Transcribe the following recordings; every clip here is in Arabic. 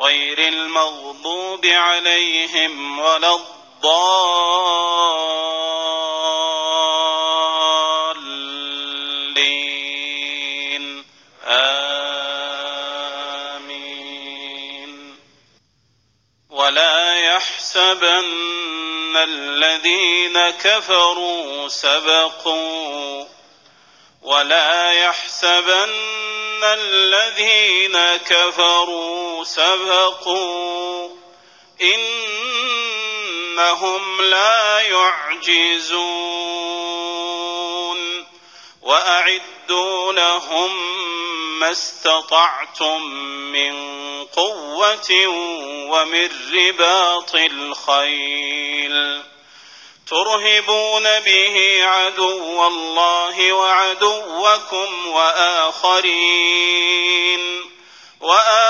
غير المغضوب عليهم ولا الضالين. آمين. ولا يحسبن الذين كفروا سبقوا. ولا يحسبن الذين كفروا سبقوا إنهم لا يعجزون وأعدوا لهم ما استطعتم من قوة ومن رباط الخيل ترهبون به عدو الله وعدوكم وآخرين وآخرين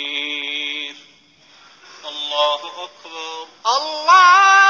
الله أكبر الله